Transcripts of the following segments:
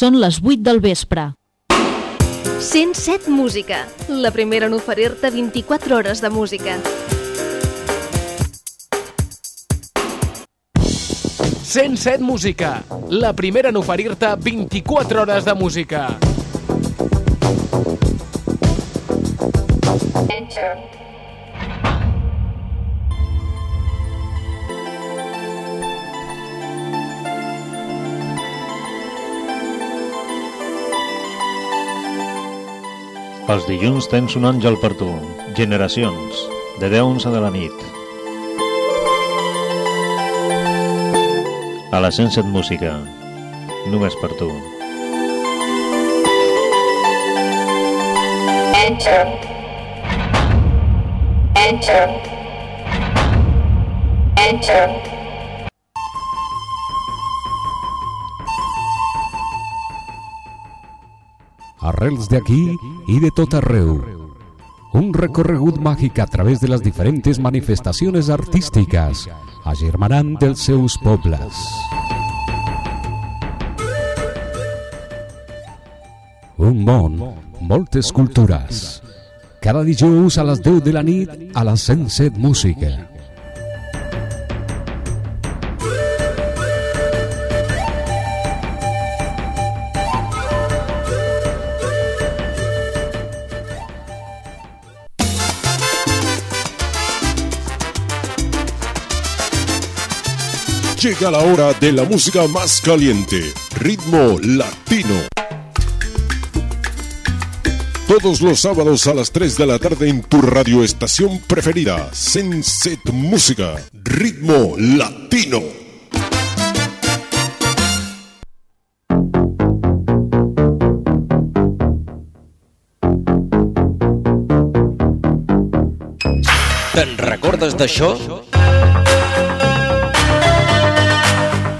Són les 8 del vespre. 107 Música, la primera en oferir-te 24 hores de música. 107 Música, la primera en oferir-te 24 hores de música. Els dilluns tens un àngel per tu. Generacions, de 10 a 11 de la nit. A la 107 Música, només per tu. Enter. Enter. Enter. Arrels de aquí i de tot arreu. Un recorregut màgic a través de les diferents manifestacions artístiques, agermanant dels seus pobles. Un món, moltes cultures. Cada dijous a les 10 de la nit a la 107 Música. Llega la hora de la música más caliente, ritmo latino. Todos los sábados a las 3 de la tarde en tu radioestación preferida, Senset Música, ritmo latino. Te'n recordes d'això?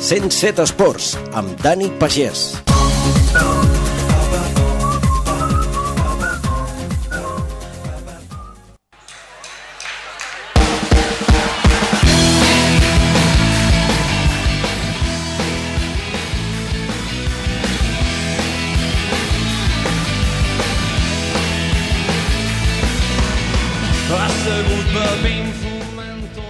107 Esports, amb Dani Pagès.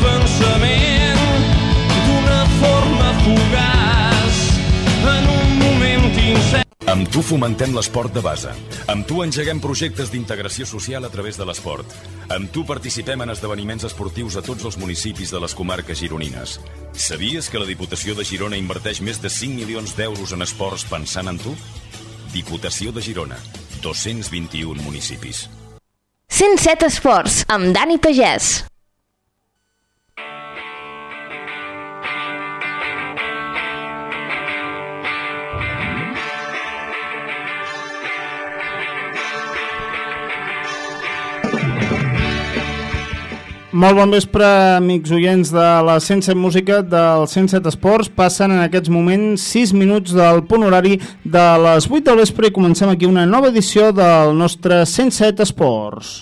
pensament d'una forma fugaç en un moment incert. Amb tu fomentem l'esport de base. Amb tu engeguem projectes d'integració social a través de l'esport. Amb tu participem en esdeveniments esportius a tots els municipis de les comarques gironines. Sabies que la Diputació de Girona inverteix més de 5 milions d'euros en esports pensant en tu? Diputació de Girona. 221 municipis. 107 Esports, amb Dani Pagès. Molt bon vespre, amics oients de la 107 Música del 107 Esports. Passen en aquests moments 6 minuts del punt horari de les 8 del vespre i comencem aquí una nova edició del nostre 107 Esports.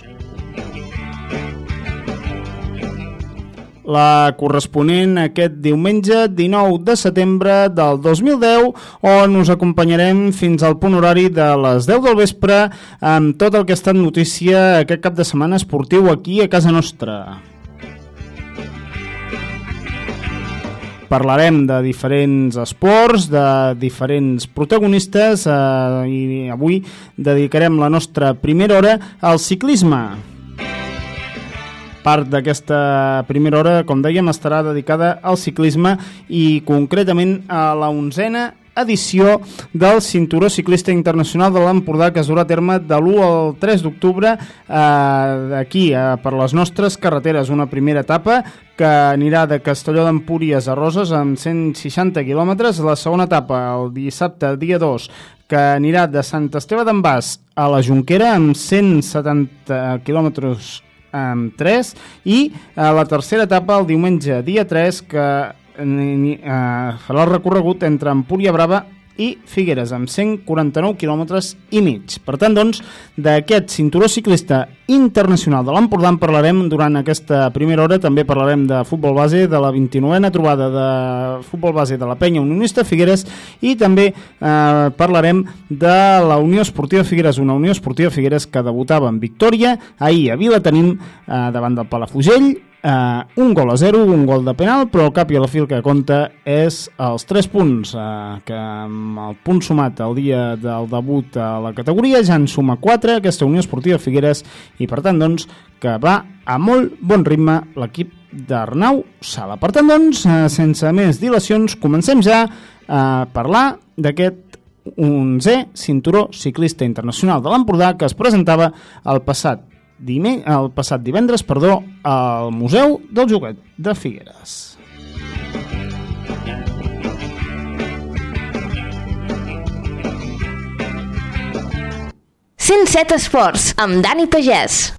la corresponent aquest diumenge 19 de setembre del 2010 on us acompanyarem fins al punt horari de les 10 del vespre amb tot el que ha estat notícia aquest cap de setmana esportiu aquí a casa nostra. Parlarem de diferents esports, de diferents protagonistes eh, i avui dedicarem la nostra primera hora al ciclisme. Part d'aquesta primera hora, com dèiem, estarà dedicada al ciclisme i concretament a la onzena edició del Cinturó Ciclista Internacional de l'Empordà que es durà a terme de l'1 al 3 d'octubre eh, aquí, eh, per les nostres carreteres. Una primera etapa que anirà de Castelló d'Empúries a Roses amb 160 quilòmetres. La segona etapa, el dissabte, dia 2, que anirà de Sant Esteve d'en a la Junquera amb 170 quilòmetres amb 3 i a la tercera etapa el diumenge dia 3 que eh, farà el recorregut entre Empúria Brava i Figueres, amb 149 quilòmetres i mig. Per tant, doncs, d'aquest cinturó ciclista internacional de l'Empordà en parlarem durant aquesta primera hora. També parlarem de futbol base, de la 29a trobada de futbol base de la penya unionista Figueres i també eh, parlarem de la Unió Esportiva Figueres, una Unió Esportiva Figueres que debutava en victòria ahir a Vila tenim eh, davant del Palafugell Uh, un gol a 0, un gol de penal, però al cap i a la fil que compta és els 3 punts, uh, que amb el punt sumat el dia del debut a la categoria ja en suma 4 aquesta Unió Esportiva Figueres i per tant doncs que va a molt bon ritme l'equip d'Arnau Sala. Per tant doncs, uh, sense més dilacions, comencem ja a parlar d'aquest 11è cinturó ciclista internacional de l'Empordà que es presentava el passat dime, el passat divendres perdó, al Museu del Joguet de Figueres. set Esports, amb Dani Pagès.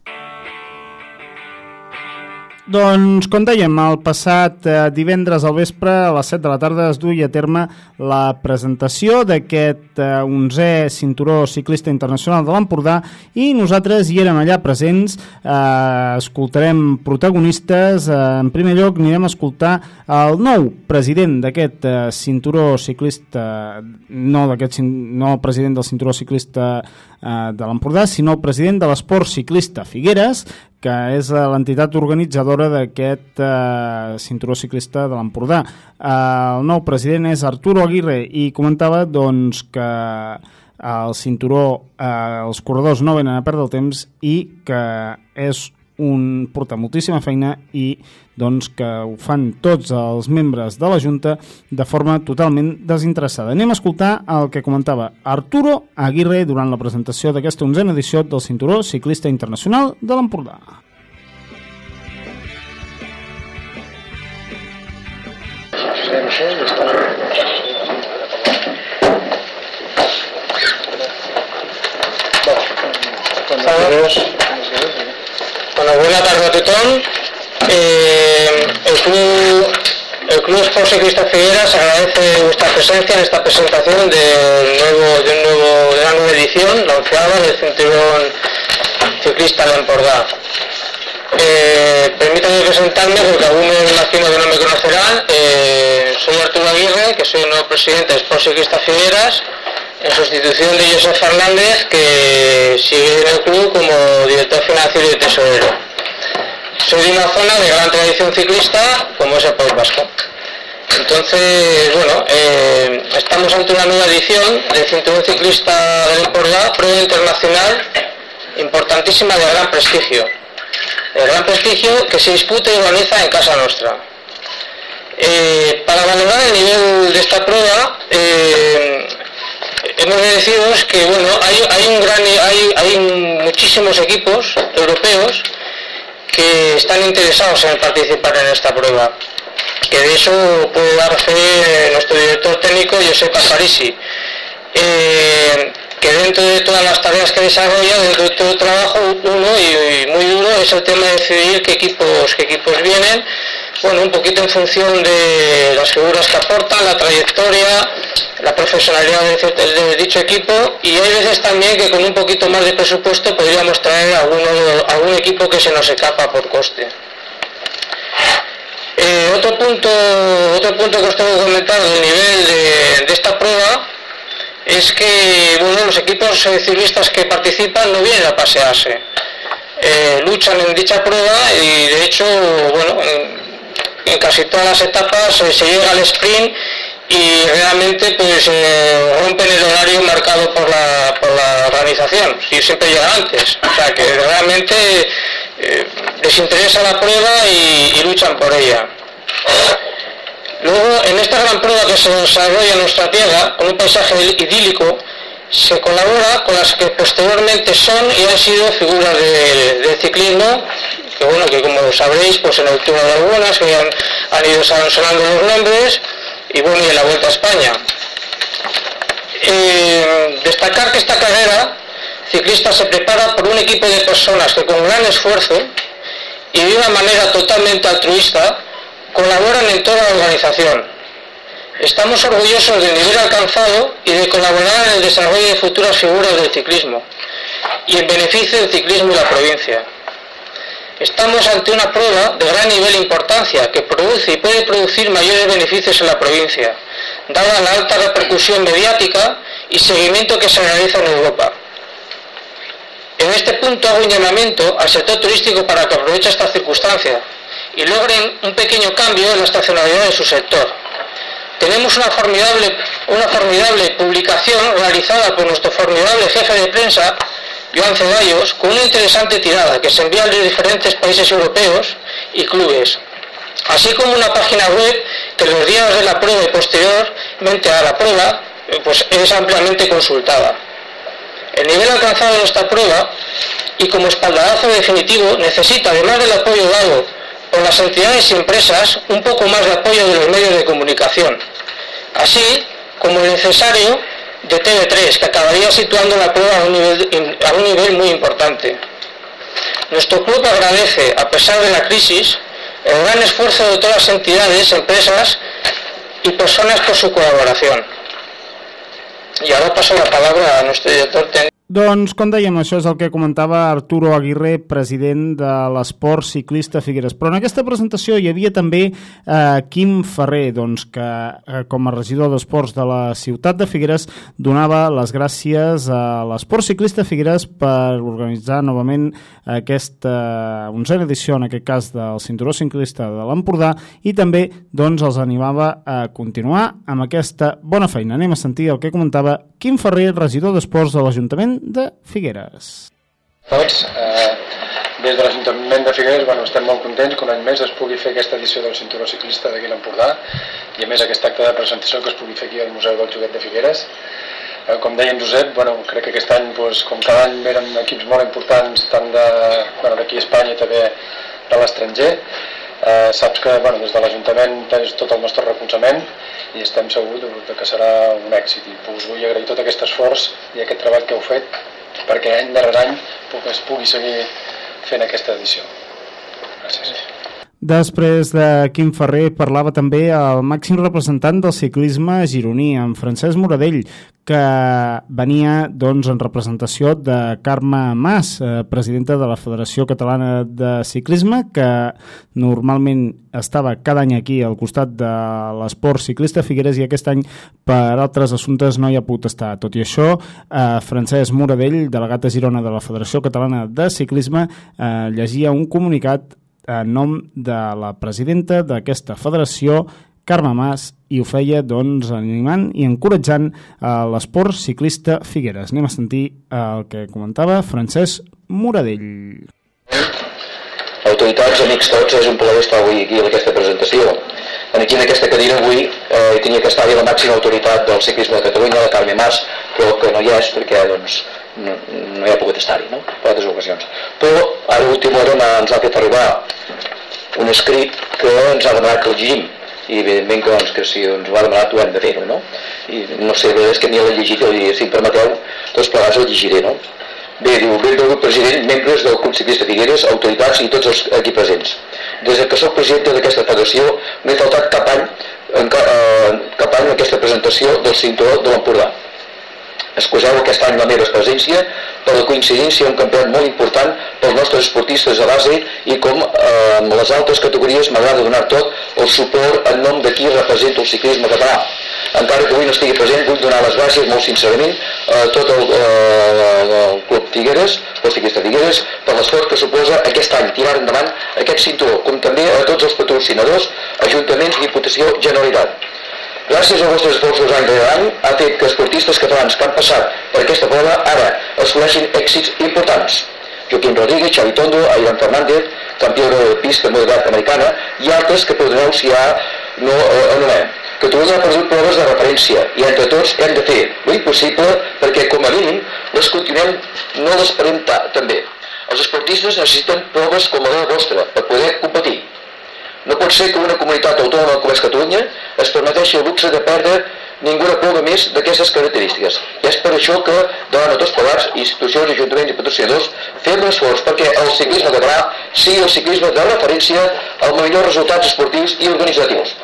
Doncs, com dèiem, el passat eh, divendres al vespre a les 7 de la tarda es duia a terme la presentació d'aquest eh, 11è cinturó ciclista internacional de l'Empordà i nosaltres hi érem allà presents, eh, escoltarem protagonistes, eh, en primer lloc anirem a escoltar el nou president d'aquest eh, cinturó ciclista, no, no president del cinturó ciclista eh, de l'Empordà, sinó el president de l'esport ciclista Figueres, que és eh, l'entitat organitzadora d'aquest eh, cinturó ciclista de l'Empordà. Eh, el nou president és Arturo Aguirre i comentava doncs, que el cinturó, eh, els corredors no venen a perdre el temps i que és un, porta moltíssima feina i doncs, que ho fan tots els membres de la Junta de forma totalment desinteressada. Anem a escoltar el que comentava Arturo Aguirre durant la presentació d'aquesta onzena edició del Cinturó Ciclista Internacional de l'Empordà. Saludos. Bueno, buena tarde a tothom. Eh, el Club, el Club Sport Figueras agradece vuestra presencia en esta presentación de, nuevo, de, un nuevo, de una nueva edición, la onceava del Cinturón Ciclista de Empordà. Eh, permítanme presentarme porque me imagino que no me conocerán. Eh, soy Arturo Aguirre, que soy el nuevo presidente de Sport Ciclista Figueras en sustitución de José Fernández, que sigue en el club como director financiero y tesorero. Soy de una zona de gran tradición ciclista, como es el País Vasco. Entonces, bueno, eh, estamos ante una nueva edición del Cinturón Ciclista del Empordà, prueba internacional importantísima de gran prestigio. De gran prestigio que se disputa y organiza en casa nuestra. Eh, para valorar el nivel de esta prueba, eh, hemos de deciros que bueno, hay, hay, un gran, hay, hay muchísimos equipos europeos que están interesados en participar en esta prueba. Que de eso puede dar fe nuestro director técnico Josep Parisi, eh, que dentro de todas las tareas que desarrolla, dentro de todo el trabajo, uno y, muy duro es el tema de decidir qué equipos, qué equipos vienen, bueno, un poquito en función de las figuras que aportan, la trayectoria, la profesionalidad de, dicho equipo y hay veces también que con un poquito más de presupuesto podríamos traer alguno, algún equipo que se nos escapa por coste. Eh, otro punto otro punto que os tengo que comentar del nivel de, esta prueba es que bueno, los equipos ciclistas que participan no vienen a pasearse. Eh, luchan en dicha prueba y de hecho bueno en, casi todas las etapas se llega al sprint y realmente pues eh, rompen el horario marcado por la, por la organización y siempre llega antes o sea que realmente les interesa la prueba y, luchan por ella. Luego, en esta gran prueba que se desarrolla en nuestra tierra, con un paisaje idílico, se colabora con las que posteriormente son y han sido figuras del ciclismo, que bueno, que como sabréis, pues en el Tour de algunas que han, ido sonando los nombres, y bueno, y en la Vuelta a España. Eh, destacar que esta carrera ciclista se prepara por un equipo de personas que con gran esfuerzo y de una manera totalmente altruista colaboran en toda la organización. Estamos orgullosos del nivel alcanzado y de colaborar en el desarrollo de futuras figuras del ciclismo y en beneficio del ciclismo de la provincia. Estamos ante una prueba de gran nivel e importancia que produce y puede producir mayores beneficios en la provincia, dada la alta repercusión mediática y seguimiento que se realiza en Europa. En este punto hago un llamamiento al sector turístico para que aproveche esta circunstancia y logren un pequeño cambio en la estacionalidad de su sector. Tenemos una formidable, una formidable publicación realizada por nuestro formidable jefe de prensa, Joan Ceballos, con una interesante tirada que se envía los diferentes países europeos y clubes, así como una página web que los días de la prueba y posteriormente a la prueba pues es ampliamente consultada. El nivel alcanzado en esta prueba y como espaldarazo definitivo necesita, además del apoyo dado por las entidades y empresas, un poco más de apoyo de los medios de comunicación, así como el necesario de TV3, que acabaría situando la prueba a un nivel, a un nivel muy importante. Nuestro club agradece, a pesar de la crisis, el gran esfuerzo de todas las entidades, empresas y personas por su colaboración. I ara passo la palabra a nostre director tècnic. Doncs, com dèiem, això és el que comentava Arturo Aguirre, president de l'esport ciclista Figueres. Però en aquesta presentació hi havia també eh, Quim Ferrer, doncs, que eh, com a regidor d'esports de la ciutat de Figueres donava les gràcies a l'esport ciclista Figueres per organitzar novament aquesta eh, onzena edició, en aquest cas del cinturó ciclista de l'Empordà, i també doncs, els animava a continuar amb aquesta bona feina. Anem a sentir el que comentava Quim Ferrer, regidor d'esports de l'Ajuntament de Figueres. Tots, eh, des de l'Ajuntament de Figueres bueno, estem molt contents que un any més es pugui fer aquesta edició del cinturó ciclista d'aquí a l'Empordà i a més aquest acte de presentació que es pugui fer aquí al Museu del Joguet de Figueres. Eh, com deia en Josep, bueno, crec que aquest any, doncs, com cada any, eren equips molt importants tant d'aquí bueno, a Espanya i també de l'estranger. Eh, saps que bueno, des de l'Ajuntament tens tot el nostre recolzament i estem segurs de que serà un èxit i us vull agrair tot aquest esforç i aquest treball que heu fet perquè any darrere any es pugui seguir fent aquesta edició. Gràcies. Després de Quim Ferrer parlava també el màxim representant del ciclisme gironí, en Francesc Moradell, que venia doncs, en representació de Carme Mas, eh, presidenta de la Federació Catalana de Ciclisme, que normalment estava cada any aquí al costat de l'esport ciclista Figueres i aquest any per altres assumptes no hi ha pogut estar. Tot i això, eh, Francesc Moradell, delegat a Girona de la Federació Catalana de Ciclisme, eh, llegia un comunicat en nom de la presidenta d'aquesta federació Carme Mas i ho feia doncs, animant i encoratjant a l'esport ciclista Figueres. Anem a sentir el que comentava Francesc Moradell. Autoritats, amics tots, és un plaer estar avui aquí en aquesta presentació. Aquí en aquesta cadira avui eh, tenia que estar la màxima autoritat del ciclisme de Catalunya, la Carme Mas, però que no hi és perquè doncs, no, no hi ha pogut estar-hi, no? per altres ocasions. Però a l'última hora ens ha fet arribar un escrit que ens ha demanat que el llegim i evidentment que, doncs, que si ens ho ha demanat ho hem de fer-ho, no? I no sé, és que ni l'he llegit, i si em permeteu, tots plegats el llegiré, no? Bé, diu, benvolgut president, membres del Club Ciclista Figueres, autoritats i tots els aquí presents. Des que sóc presidenta d'aquesta federació, no he faltat cap any, en, eh, cap any aquesta presentació del cinturó de l'Empordà. Excuseu aquest any la meva presència per la coincidència un campionat molt important pels nostres esportistes de base i com eh, les altres categories m'agrada donar tot el suport en nom de qui representa el ciclisme català. Encara que avui no estigui present, vull donar les gràcies molt sincerament a tot el, eh, el Club Figueres, el ciclista Figueres, per l'esforç que suposa aquest any tirar endavant aquest cinturó, com també a tots els patrocinadors, ajuntaments, Diputació, Generalitat. Gràcies als vostres esforços any rere any ha fet que esportistes catalans que han passat per aquesta prova ara assoleixin èxits importants. Joaquim Rodríguez, Xavi Tondo, Aidan Fernández, campió de pista modalitat americana i altres que podreu si ja no eh, anomenem. Catalunya ha perdut proves de referència i entre tots hem de fer l'impossible perquè com a mínim les continuem, no les parem també. Els esportistes necessiten proves com la vostra per poder competir. No pot ser que una comunitat autònoma com és Catalunya es permeteixi el luxe de perdre ninguna prova més d'aquestes característiques. I és per això que, davant de tots plegats, institucions, ajuntaments i patrocinadors, fem l'esforç perquè el ciclisme català sigui el ciclisme de referència als millors resultats esportius i organitzatius.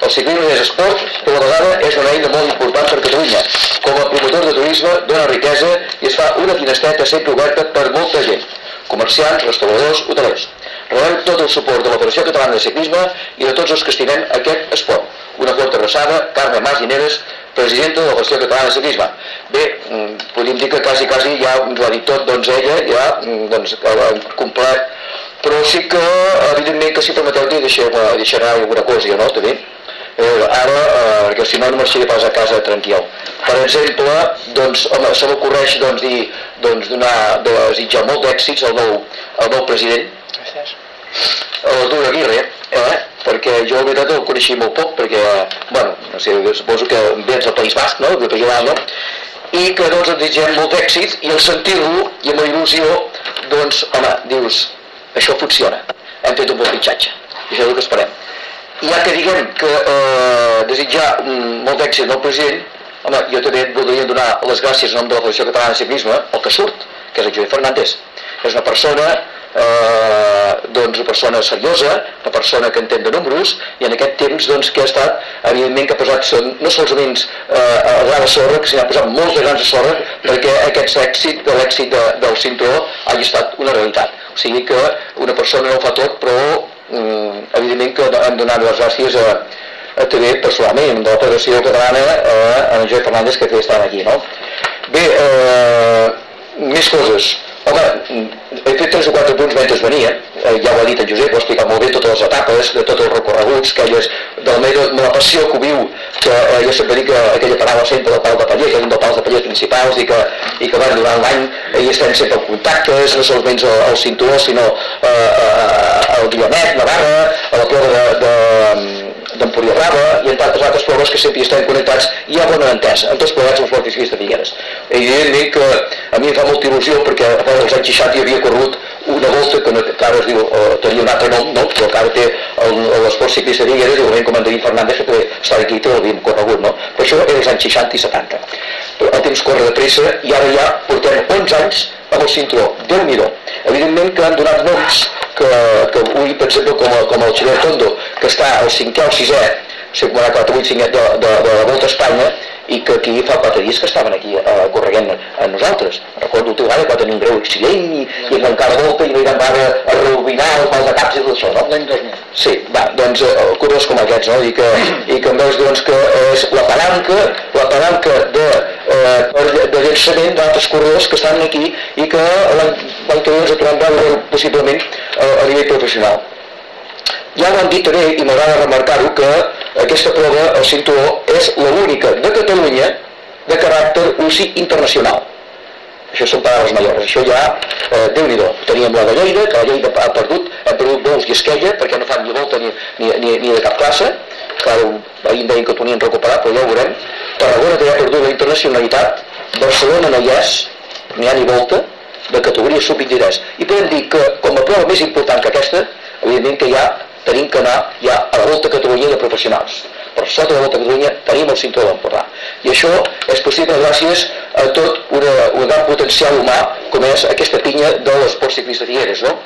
El ciclisme és esport, però a la vegada és una eina molt important per Catalunya. Com a promotor de turisme, dona riquesa i es fa una finestreta sempre oberta per molta gent. Comerciants, restauradors, hotelers. Rebem tot el suport de la Federació Catalana de Ciclisme i de tots els que estimem aquest esport. Una forta abraçada, Carme Mas Gineres, presidenta de la Federació Catalana de Ciclisme. Bé, mm, podríem dir que quasi, quasi ja ens ho ha dit tot, doncs ella ja mm, doncs, ha complet, però sí que, evidentment, que si permeteu dir, deixarà, deixarà alguna cosa, no? També. Eh, ara, eh, perquè si no, no marxaré pas a casa tranquil. Per exemple, doncs, home, se m'ocorreix doncs, dir, doncs, donar, de desitjar molt d'èxits al nou, al nou president, Gràcies. El Aguirre, eh? perquè jo la veritat el coneixia molt poc, perquè, bueno, no sé, suposo que vens al País Basc, no?, de País no? i que doncs ens desitgem molt d'èxit i al sentir-lo i amb la il·lusió doncs home, dius això funciona, hem fet un bon pitxatge i això és el que esperem i ja que diguem que eh, desitjar molt d'èxit al president home, jo també voldria donar les gràcies en nom de la Federació Catalana de Ciclisme el que surt, que és el Joan Fernández és una persona eh, doncs persona seriosa, una persona que entén de números i en aquest temps doncs, que ha estat evidentment que ha posat no solament eh, a gra de sorra, que s'hi ha posat molts de grans de sorra perquè aquest èxit de l'èxit de, del cinturó hagi estat una realitat. O sigui que una persona no ho fa tot, però mm, evidentment que hem donat les gràcies a, a també personalment de la Federació Catalana eh, a en Joan Fernández que estan aquí. No? Bé, eh, més coses Home, he fet tres o quatre punts mentre venia, eh, ja ho ha dit en Josep, ho ha explicat molt bé totes les etapes, de tots els recorreguts, que és de la meva, la passió que viu, que eh, jo sempre dic que aquella paraula sempre del pal de paller, que és un dels pals de paller principals i que, i que bueno, durant l'any eh, hi estem sempre en contactes, no solament al, al cinturó, sinó eh, eh, al Guillanet, Navarra, a la prova de, de d'Empúria Brava i en tantes altres proves que sempre estem connectats i hi ha bona entesa amb tots plegats els fortificis de Figueres. Evidentment que a mi em fa molta il·lusió perquè a part dels anys 60 hi havia corregut una volta que, no, que ara es diu, eh, tenia un altre nom, no? però que ara té l'esport ciclista de Figueres i el com en David Fernández que també està aquí tot l'havíem corregut. No? Però això era els anys 60 i 70. Però el temps corre de pressa i ara ja portem 11 anys amb el cinturó. déu nhi Evidentment que han donat noms que, que avui, per exemple, com, com el Xavier Tondo, que està al cinquè o sisè, sé com ha acabat avui cinquè de, de, de la Volta a Espanya, i que aquí fa quatre dies que estaven aquí eh, correguent a nosaltres. Recordo vegada que va tenir un greu accident i, i que encara volta i hi van a, a reubinar el mal de caps i tot això, no? L'any 2000. Sí, va, doncs eh, corredors com aquests, no? I que, i que en veus doncs, que és la palanca, la palanca de, eh, de llançament d'altres corredors que estan aquí i que l'any que ve ens aturem veure possiblement eh, a nivell professional. Ja han dit també, i m'agrada remarcar-ho, que aquesta prova, el cinturó, és l'única de Catalunya de caràcter UCI internacional. Això són paraules majors. Això ja, eh, déu nhi Teníem la de Lleida, que la Lleida ha perdut, ha perdut Bols i Esquella, perquè no fan ni volta ni, ni, ni, ni de cap classe. Clar, ahir em deien que ho tenien recuperat, però ja ho veurem. Tarragona que ja ha perdut la internacionalitat. Barcelona no hi és, ni ha ni volta, de categoria sub-23. I podem dir que, com a prova més important que aquesta, evidentment que ja tenim que anar ja a la Volta Catalunya de professionals. Per sota de la Volta Catalunya tenim el cinturó d'Empordà. I això és possible gràcies a tot una, un gran potencial humà com és aquesta pinya de l'esport ciclista Figueres. No?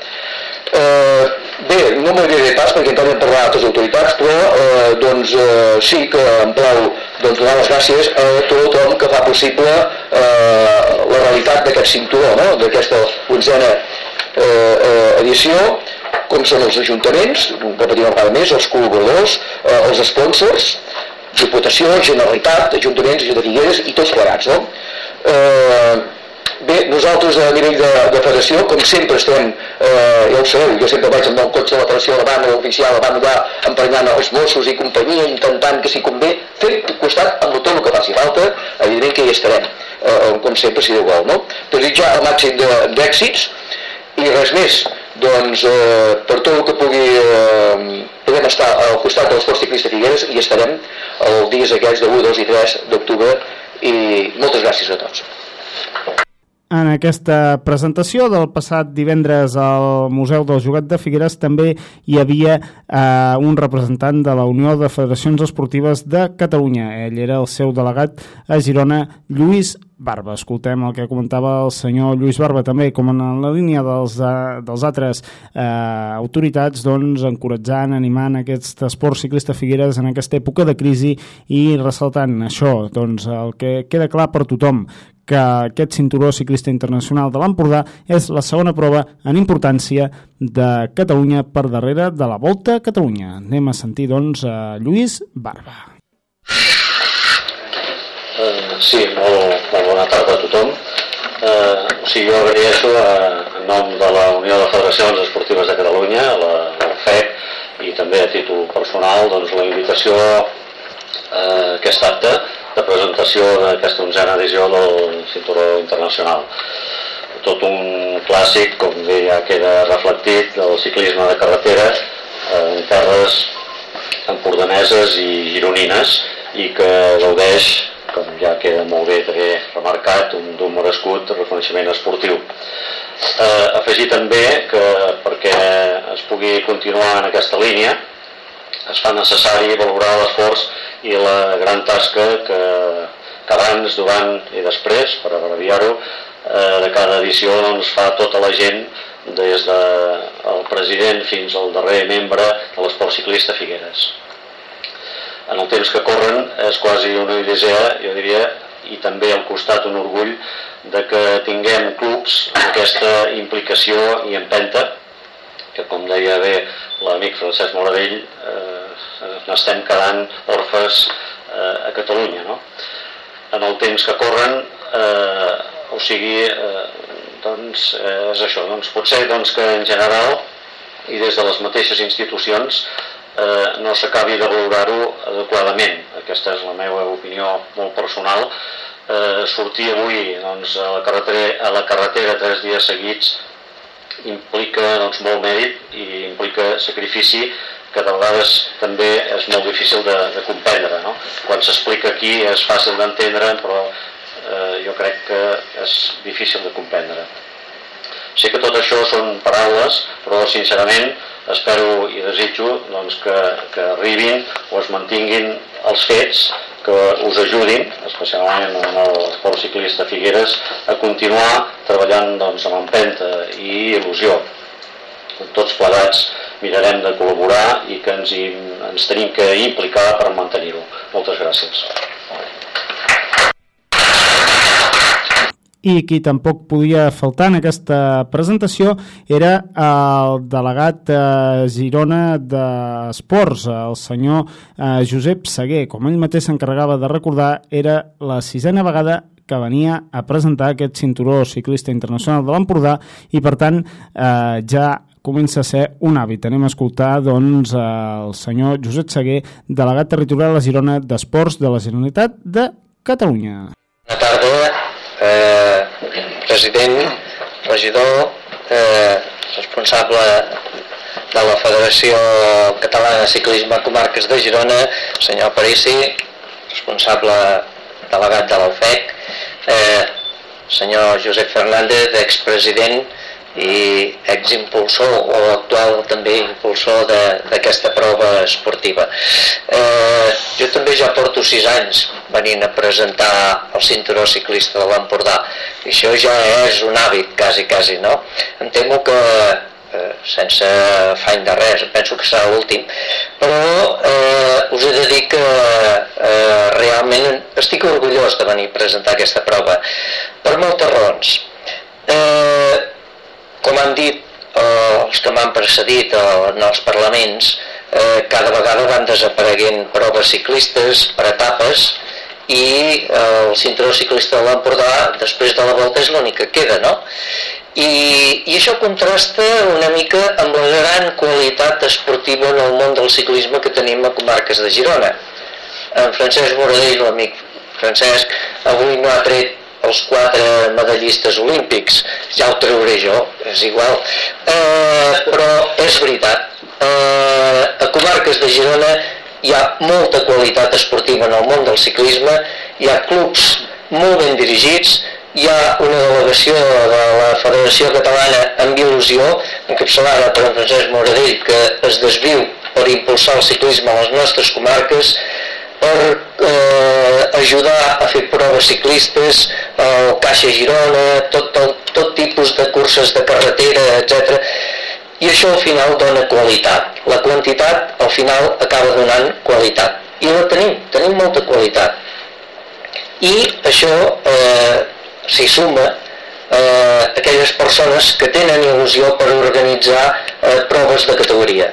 Eh, bé, no m'agradaria pas perquè encara hem parlat d'altres autoritats, però eh, doncs, eh, sí que em plau doncs, donar les gràcies a tothom que fa possible eh, la realitat d'aquest cinturó, no? d'aquesta onzena eh, eh, edició, com són els ajuntaments, repetim una vegada més, els col·laboradors, eh, els sponsors, Diputació, Generalitat, Ajuntaments de Figueres i tots plegats. No? Eh, bé, nosaltres a nivell de, de federació, com sempre estem, eh, ja ho sabeu, jo sempre vaig amb el cotxe de la federació de banda oficial, davant allà emprenyant els Mossos i companyia, intentant que si convé, fent costat amb tot el que faci falta, evidentment que hi estarem, eh, com sempre, si Déu vol. No? Desitjar el màxim d'èxits i res més doncs eh, per tot el que pugui eh, podem estar al costat de l'esport ciclista Figueres i estarem els dies aquests de 1, 2 i 3 d'octubre i moltes gràcies a tots. En aquesta presentació del passat divendres al Museu del Jugat de Figueres també hi havia eh, un representant de la Unió de Federacions Esportives de Catalunya. Ell era el seu delegat a Girona, Lluís Barba. Escoltem el que comentava el senyor Lluís Barba també, com en la línia dels, uh, dels altres eh, autoritats, doncs, encoratjant, animant aquest esport ciclista Figueres en aquesta època de crisi i ressaltant això, doncs, el que queda clar per tothom, que aquest cinturó ciclista internacional de l'Empordà és la segona prova en importància de Catalunya per darrere de la Volta a Catalunya. Anem a sentir, doncs, a Lluís Barba. Uh, sí, molt, molt bona tarda a tothom. Uh, o sigui, jo agraeixo uh, en nom de la Unió de Federacions Esportives de Catalunya, la, la FEC, i també a títol personal, doncs, la invitació a aquest acte de presentació d'aquesta onzena edició del Cinturó Internacional. Tot un clàssic, com ja queda reflectit, del ciclisme de carretera en terres empordaneses i gironines i que gaudeix, com ja queda molt bé també remarcat, d'un merescut reconeixement esportiu. Eh, afegir també que perquè es pugui continuar en aquesta línia es fa necessari valorar l'esforç i la gran tasca que, que abans, durant i després, per abreviar-ho, eh, de cada edició doncs, fa tota la gent des del de president fins al darrer membre de l'esport ciclista Figueres. En el temps que corren és quasi una idea, jo diria, i també al costat un orgull de que tinguem clubs amb aquesta implicació i empenta, que com deia bé l'amic Francesc Moradell, eh, n'estem quedant orfes eh, a Catalunya. No? En el temps que corren, eh, o sigui, eh, doncs eh, és això, doncs potser doncs, que en general i des de les mateixes institucions eh, no s'acabi de valorar-ho adequadament. Aquesta és la meva opinió molt personal. Eh, sortir avui doncs, a, la carretera, a la carretera tres dies seguits implica doncs, molt mèrit i implica sacrifici que de vegades també és molt difícil de, de comprendre. No? Quan s'explica aquí és fàcil d'entendre, però eh, jo crec que és difícil de comprendre. Sé que tot això són paraules, però sincerament espero i desitjo doncs, que, que arribin o es mantinguin els fets que us ajudin, especialment en l'esport ciclista Figueres, a continuar treballant doncs, amb empenta i il·lusió. Tots plegats mirarem de col·laborar i que ens, hi, ens tenim que implicar per mantenir-ho. Moltes gràcies. i qui tampoc podia faltar en aquesta presentació era el delegat eh, Girona d'Esports, el senyor eh, Josep Seguer. Com ell mateix s'encarregava de recordar, era la sisena vegada que venia a presentar aquest cinturó ciclista internacional de l'Empordà i per tant eh, ja comença a ser un hàbit. Anem a escoltar doncs, el senyor Josep Seguer, delegat territorial a la Girona d'Esports de la Generalitat de Catalunya. Bona tarda, eh, president, regidor, eh, responsable de la Federació Catalana de Ciclisme Comarques de Girona, senyor Parisi, responsable delegat de l'OFEC, eh, senyor Josep Fernández, expresident i eximpulsor o actual també impulsor d'aquesta prova esportiva. Eh, jo també ja porto sis anys venint a presentar el cinturó ciclista de l'Empordà i això ja és un hàbit, quasi, quasi, no? Em temo que eh, sense afany de res, penso que serà l'últim, però eh, us he de dir que eh, realment estic orgullós de venir a presentar aquesta prova per moltes raons. Eh, com han dit eh, els que m'han precedit eh, en els parlaments, eh, cada vegada van desapareguent proves ciclistes per etapes i eh, el cinturó ciclista de l'Empordà després de la volta és l'únic que queda, no? I, I això contrasta una mica amb la gran qualitat esportiva en el món del ciclisme que tenim a comarques de Girona. En Francesc Moradell, l'amic Francesc, avui no ha tret els quatre medallistes olímpics, ja ho trauré jo, és igual. Eh, però és veritat, eh, a comarques de Girona hi ha molta qualitat esportiva en el món del ciclisme, hi ha clubs molt ben dirigits, hi ha una delegació de la Federació Catalana amb il·lusió, encapçalada per en Francesc Moradell, que es desviu per impulsar el ciclisme a les nostres comarques, per eh, ajudar a fer proves ciclistes, el Caixa Girona, tot, tot, tot tipus de curses de carretera, etc. I això al final dona qualitat. La quantitat al final acaba donant qualitat. I la tenim, tenim molta qualitat. I això eh, s'hi suma eh, aquelles persones que tenen il·lusió per organitzar eh, proves de categoria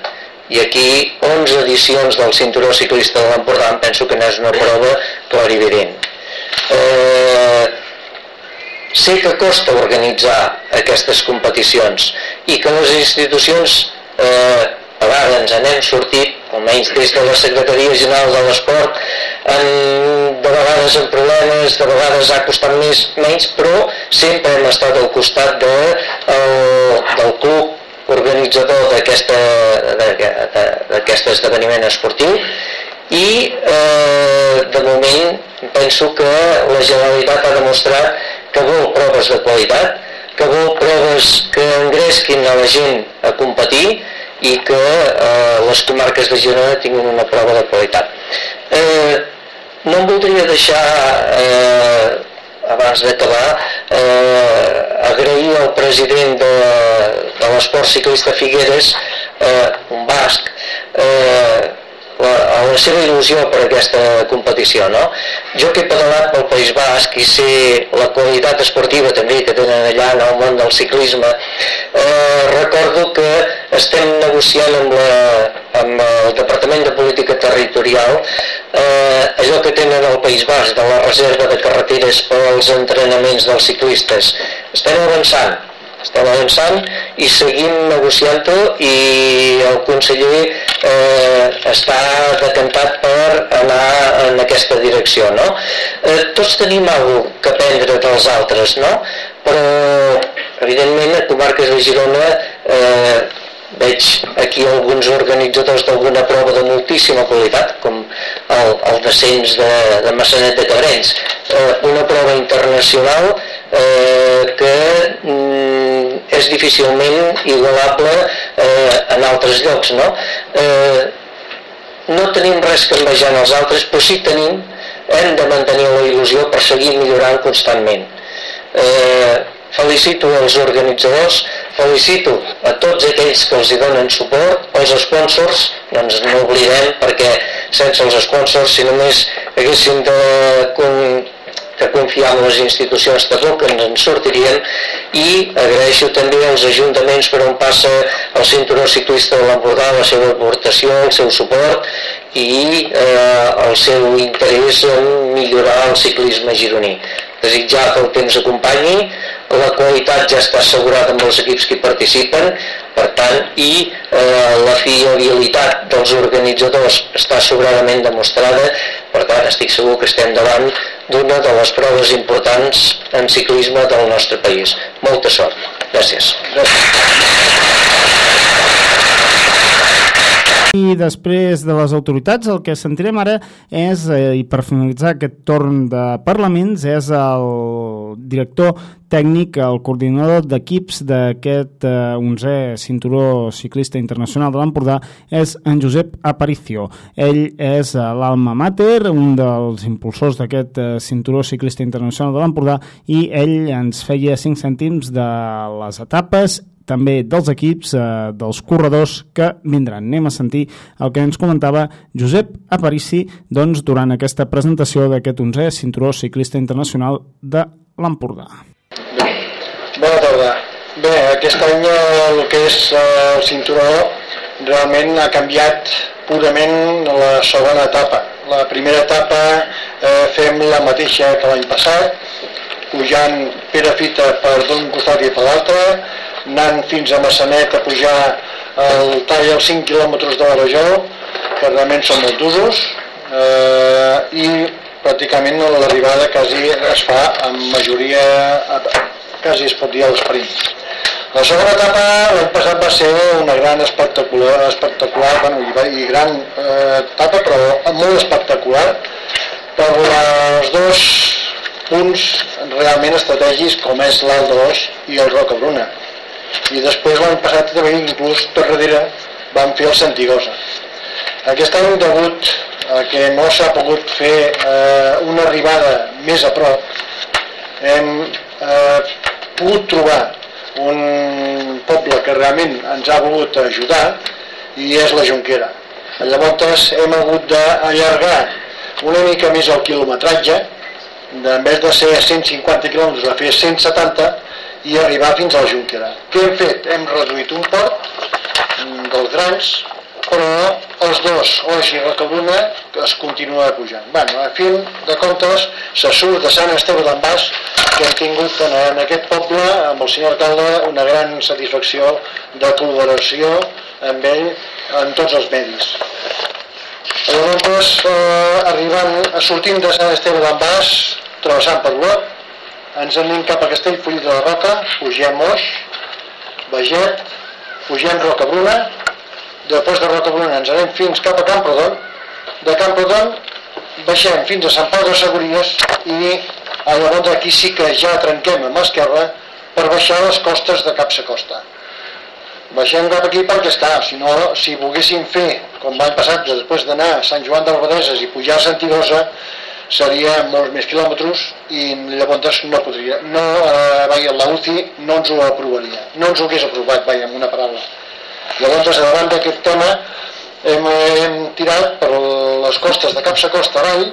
i aquí 11 edicions del cinturó ciclista de l'Empordà penso que n'és una prova clarivident. Eh, sé que costa organitzar aquestes competicions i que les institucions eh, a vegades ens n'hem sortit almenys des de la Secretaria General de l'Esport de vegades amb problemes, de vegades ha costat més, menys, però sempre hem estat al costat de, el, del club organitzador d'aquest esdeveniment esportiu i eh, de moment penso que la Generalitat ha demostrat que vol proves de qualitat, que vol proves que engresquin a la gent a competir i que eh, les comarques de Girona tinguin una prova de qualitat. Eh, no em voldria deixar eh, abans d'acabar, eh, agrair al president de, de l'esport ciclista Figueres, eh, un basc, eh, la, la seva il·lusió per aquesta competició. No? Jo que he pedalat pel País Basc i sé la qualitat esportiva també que tenen allà en el món del ciclisme, eh, recordo que estem negociant amb, la, amb el Departament de Política Territorial eh, allò que tenen al País Basc de la reserva de carreteres pels entrenaments dels ciclistes. Estem avançant, estem avançant i seguim negociant-ho i el conseller eh, està decantat per anar en aquesta direcció. No? Eh, tots tenim alguna que aprendre dels altres, no? però evidentment a comarques de Girona eh, veig aquí alguns organitzadors d'alguna prova de moltíssima qualitat, com el, el descens de, de Massanet de Cabrens, eh, una prova internacional eh, que mm, és difícilment igualable eh, en altres llocs. No? Eh, no tenim res que envejar als altres, però sí tenim, hem de mantenir la il·lusió per seguir millorant constantment. Eh, felicito els organitzadors, felicito a tots aquells que els hi donen suport, els sponsors, doncs no oblidem perquè sense els sponsors si només haguéssim de, que confiar en les institucions que ens en sortirien i agraeixo també als ajuntaments per on passa el cinturó ciclista de l'Empordà la seva aportació, el seu suport i eh, el seu interès en millorar el ciclisme gironí. Desitjar que el temps acompanyi la qualitat ja està assegurada amb els equips que hi participen per tant, i eh, la fiabilitat dels organitzadors està sobradament demostrada per tant estic segur que estem davant d'una de les proves importants en ciclisme del nostre país. Molta sort. Gràcies. I després de les autoritats, el que sentirem ara és, eh, i per finalitzar aquest torn de parlaments, és el director tècnic, el coordinador d'equips d'aquest eh, 11è cinturó ciclista internacional de l'Empordà, és en Josep Aparicio. Ell és eh, l'alma mater, un dels impulsors d'aquest eh, cinturó ciclista internacional de l'Empordà, i ell ens feia 5 cèntims de les etapes també dels equips, eh, dels corredors que vindran. Anem a sentir el que ens comentava Josep Aparici doncs, durant aquesta presentació d'aquest 11è cinturó ciclista internacional de l'Empordà. Bona tarda. Bé, aquest any el que és eh, el cinturó realment ha canviat purament la segona etapa. La primera etapa eh, fem la mateixa que l'any passat, pujant Pere Fita per d'un costat i per l'altre, anant fins a Massanet a pujar el tall als 5 quilòmetres de la Rajol, que realment són molt d'usos, eh, i pràcticament l'arribada quasi es fa amb majoria, quasi es pot dir a l'esperit. La segona etapa l'any passat va ser una gran espectacular, espectacular bueno, i, i gran eh, etapa, però molt espectacular, per els dos punts realment estratègics com és l'Alt d'Os i el Roca Bruna i després l'any passat també inclús tot darrere vam fer el Santigosa aquest any degut a que no s'ha pogut fer eh, una arribada més a prop hem eh, pogut trobar un poble que realment ens ha volgut ajudar i és la Junquera llavors hem hagut d'allargar una mica més el quilometratge en vez de ser 150 km a fer 170 i arribar fins al Junquera. Què hem fet? Hem reduït un port mm, dels grans, però els dos, Oix i Rocabuna, es continua pujant. Bueno, a fin de comptes, se surt de Sant Esteve d'en Bas, que hem tingut en, en aquest poble, amb el senyor alcalde, una gran satisfacció de col·laboració amb ell en tots els medis. Llavors, eh, arribant, sortint de Sant Esteve d'en Bas, travessant per Lot, ens anem cap a Castellfollit de la Roca, pugem Moix, Veget, pugem Roca Bruna, després de Roca Bruna ens anem fins cap a Camprodon, de Camprodon baixem fins a Sant Pau de Seguries i a llavors aquí sí que ja trenquem amb l'esquerra per baixar les costes de Capsa Costa. Baixem cap aquí perquè està, si no, si volguéssim fer, com l'any passat, després d'anar a Sant Joan d'Albadeses i pujar a Santigosa, seria molts més quilòmetres i llavors no podria, no, eh, vaja, la UCI no ens ho aprovaria, no ens ho hagués aprovat, vaja, amb una paraula. Llavors, davant d'aquest tema, hem, hem tirat per les costes de Capsa Costa avall,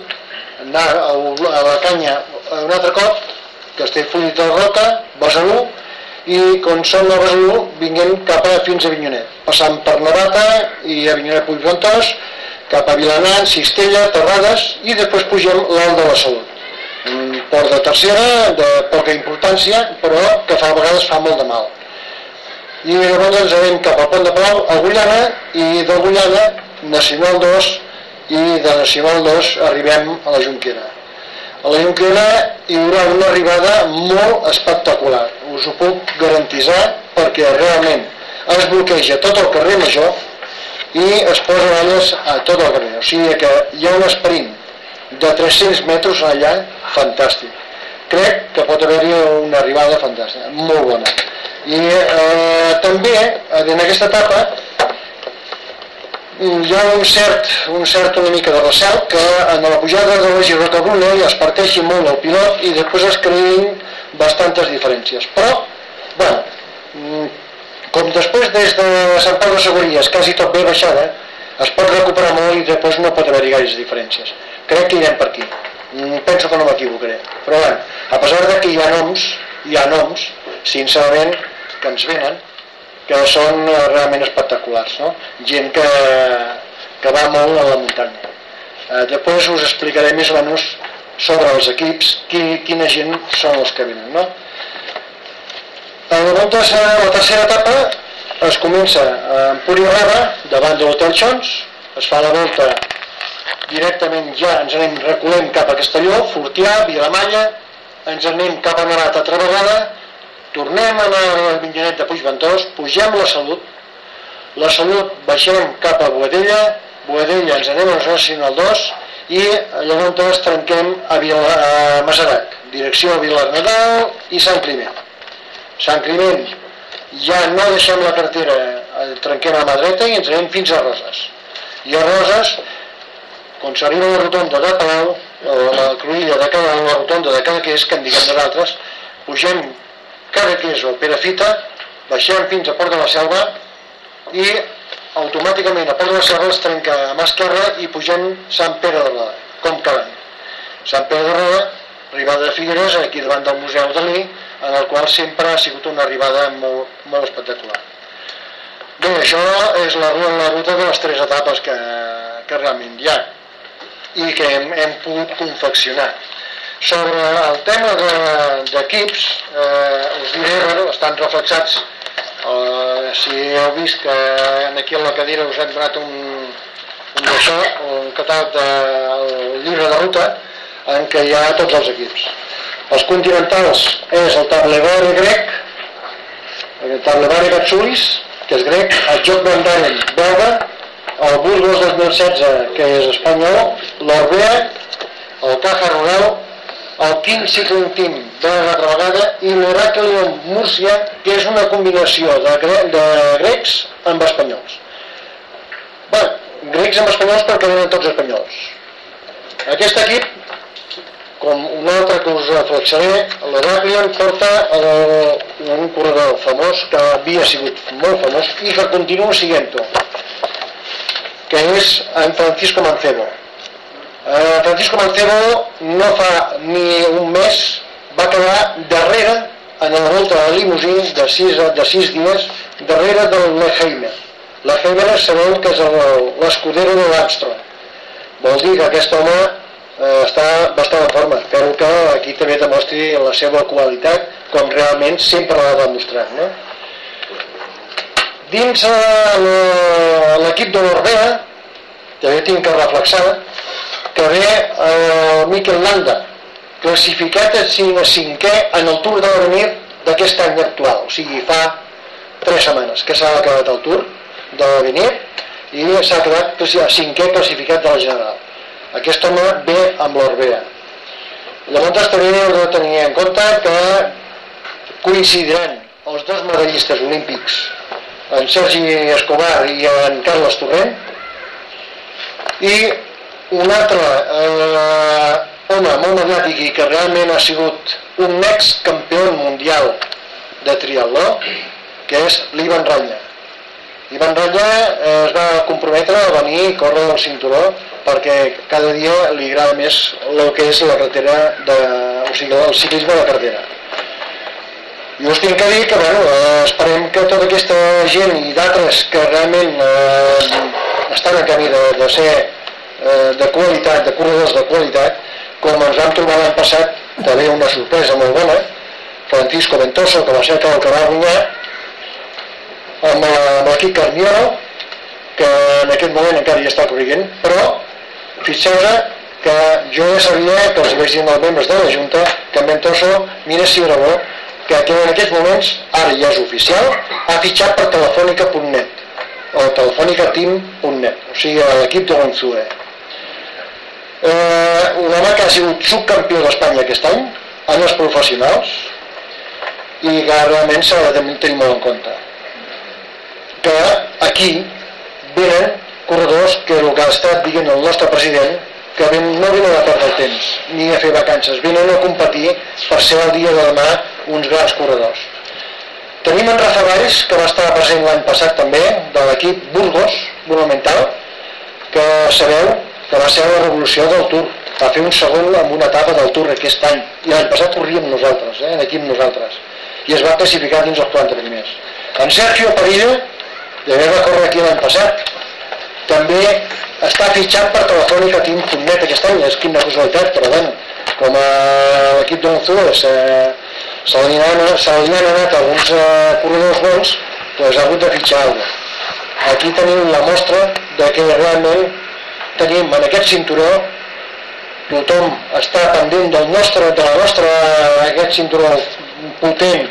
anar a, a la canya un altre cop, Castellfollit de Roca, Besalú, i quan som a Besalú vinguem cap a fins a Vinyonet, passant per Navata i a Vinyonet Puigventós, cap a Vilanant, Cistella, Terrades i després pugem l'Alt de la Salut. Un port de tercera, de poca importància, però que fa, a vegades fa molt de mal. I llavors ens anem cap al Pont de Palau, a Gullana, i de Gullana, Nacional 2, i de Nacional 2 arribem a la Junquera. A la Junquera hi haurà una arribada molt espectacular, us ho puc garantitzar, perquè realment es bloqueja tot el carrer Major, i es posa banyes a tot el carrer. O sigui que hi ha un esprint de 300 metres allà fantàstic. Crec que pot haver-hi una arribada fantàstica, molt bona. I eh, també en aquesta etapa hi ha un cert, un cert una mica de recel que en la pujada de la Girocabuna ja es parteixi molt el pilot i després es creïn bastantes diferències. Però, bueno, com després des de Sant Pau de Seguries quasi tot bé baixada, es pot recuperar molt i després no pot haver-hi gaires diferències. Crec que irem per aquí. Mm, penso que no m'equivocaré. Però bueno, a pesar de que hi ha noms, hi ha noms, sincerament, que ens venen, que són eh, realment espectaculars, no? Gent que, que va molt a la muntanya. Eh, després us explicaré més o menys sobre els equips, qui, quina gent són els que venen, no? En la, volta, la tercera etapa es comença a Empuriarrada, davant de l'Hotel Xons, es fa la volta directament ja ens anem recolent cap a Castelló, Fortià, Vilamanya, ens anem cap a Narat altra vegada, tornem a anar a Vinyanet de Puigventós, pugem la Salut, la Salut baixem cap a Boadella, Boadella ens anem a la Nacional 2 i llavors trenquem a, Vila, a Masarac, direcció a Vilarnadal i Sant Climent. Sant Climent ja no deixem la cartera, eh, trenquem a mà dreta i ens anem fins a Roses. I a Roses quan s'arriba a la rotonda de Palau, o la cruïlla de cada, la rotonda de cada que en diguem nosaltres, pugem cada és o Perafita, baixem fins a Port de la Selva i automàticament a Port de la Selva es trenca a mà esquerra i pugem Sant Pere de Roda, com cada any. Sant Pere de Roda, arribada de Figueres, aquí davant del Museu Dalí, en el qual sempre ha sigut una arribada molt, molt espectacular. Bé, això és la, la ruta de les tres etapes que, que realment hi ha i que hem, hem pogut confeccionar. Sobre el tema d'equips, de, eh, us diré, bueno, estan reflexats, eh, si heu vist que aquí a la cadira us hem donat un, un un catàleg del llibre de ruta, en què hi ha tots els equips. Els continentals és el Tablevare grec, el Tablevare Gatsulis, que és grec, el Joc Van belga, el Burgos 2016, que és espanyol, l'Orbea, el Caja Rural, el King Cycling Team de l'altra vegada i l'Heraclion Múrcia, que és una combinació de, gre de grecs amb espanyols. Bé, grecs amb espanyols perquè venen tots espanyols. Aquest equip, com un altre que us reflexaré, l'Heraclion porta el, un corredor famós que havia sigut molt famós i que continua siguent-ho que és en Francisco Mancebo. Eh, Francisco Mancebo no fa ni un mes va quedar darrere en la volta de limusín de sis, de sis dies darrere del Leheimer. Leheimer sabeu que és l'escudero de l'Armstrong. Vol dir que aquest home eh, està bastant en forma. Espero que aquí també demostri la seva qualitat com realment sempre l'ha demostrat. No? Dins eh, l'equip de l'Orbea, també tinc que reflexar, que ve el eh, Miquel Landa, classificat a cinquè en el Tour de l'Avenir d'aquest any actual, o sigui, fa tres setmanes que s'ha acabat el Tour de l'Avenir i s'ha quedat cinquè classificat de la General. Aquest home ve amb l'Orbea. Llavors també heu de tenir en compte que coincidiran els dos medallistes olímpics en Sergi Escobar i en Carles Torrent i un altre eh, home molt mediàtic i que realment ha sigut un ex campió mundial de triatló que és l'Ivan Ranya Ivan Ranya eh, es va comprometre a venir i córrer el cinturó perquè cada dia li agrada més el que és la carretera de, o sigui, el ciclisme de carretera. I us tinc que dir que bueno, eh, esperem que tota aquesta gent i d'altres que realment eh, estan en camí de, de ser eh, de qualitat, de corredors de qualitat, com ens vam trobar l'any passat, també una sorpresa molt bona, Francisco Ventoso, que va ser el que va guanyar, amb, amb l'equip Carmiolo, que en aquest moment encara hi està corrient, però fixeu que jo ja sabia que els dir als membres de la Junta que en Ventoso, mira si era bo, que en aquests moments, ara ja és oficial, ha fitxat per telefònica.net o telefònicateam.net, o sigui, l'equip de l'Onzue. Eh, un home que ha sigut subcampió d'Espanya aquest any, en els professionals, i que realment s'ha de tenir molt en compte. Aquí venen corredors que el que ha estat dient el nostre president que no venen a perdre el temps ni a fer vacances, venen a competir per ser el dia de demà uns grans corredors. Tenim en Rafa Valls, que va estar present l'any passat també, de l'equip Burgos, Monumental, que sabeu que va ser la revolució del Tour. va fer un segon amb una etapa del Tour aquest any i l'any passat corria amb nosaltres, eh, aquí amb nosaltres i es va classificar dins els 40 primers en Sergio Parilla haver va córrer aquí l'any passat. També està fitxat per Telefònica Team.net aquest any, és quina casualitat, però bueno, com a l'equip Monzules eh, se li han anat alguns eh, corredors bons, doncs ha hagut de fitxar alguna Aquí tenim la mostra de que realment tenim en aquest cinturó tothom està pendent del nostre, de la nostra, aquest cinturó potent,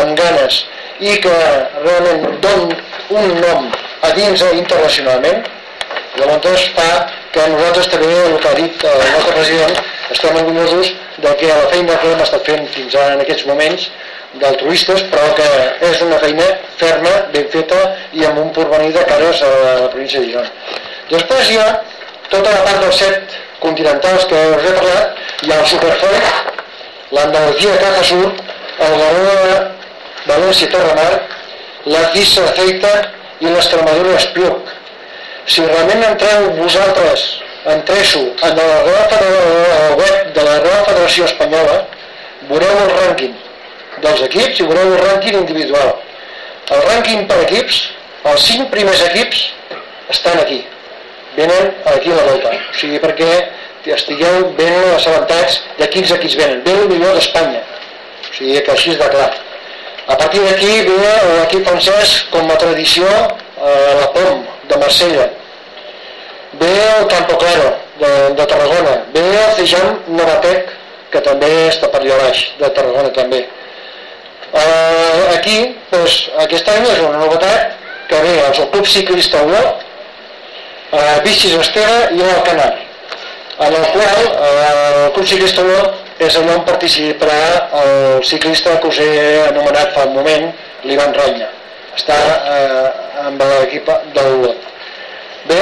amb ganes, i que realment don un nom a dins internacionalment, llavors fa que nosaltres també, el que ha dit el nostre president, estem orgullosos de que la feina que hem estat fent fins ara en aquests moments d'altruistes, però que és una feina ferma, ben feta i amb un porvenir de cares a la província de Girona. Després hi ha tota la part dels set continentals que us he parlat, hi ha el Superfort, l'Andalucía Caja Sur, el Garona València Terramar, la Cissa Aceita i l'Extremadura Espiuc. Si realment entreu vosaltres, entresso en la web de la Real Federació Espanyola, veureu el rànquing dels equips i veureu el rànquing individual. El rànquing per equips, els cinc primers equips estan aquí, venen aquí a la volta. O sigui, perquè estigueu ben assabentats de quins equips venen. Ve el millor d'Espanya. O sigui, que així és de clar. A partir d'aquí ve l'equip francès com a tradició a la POM de Marsella. Ve el Campo Claro de, de Tarragona. Ve el Cejam Novatec, que també està per allà baix, de Tarragona també. Uh, aquí, doncs, aquest any és una novetat que ve el Club Ciclista 1, uh, Bicis Esteve i el Canar, en el qual uh, el Club Ciclista 1 és allà on participarà el ciclista que us he anomenat fa un moment, l'Ivan Ranya. Està eh, amb l'equip del Olot. Bé,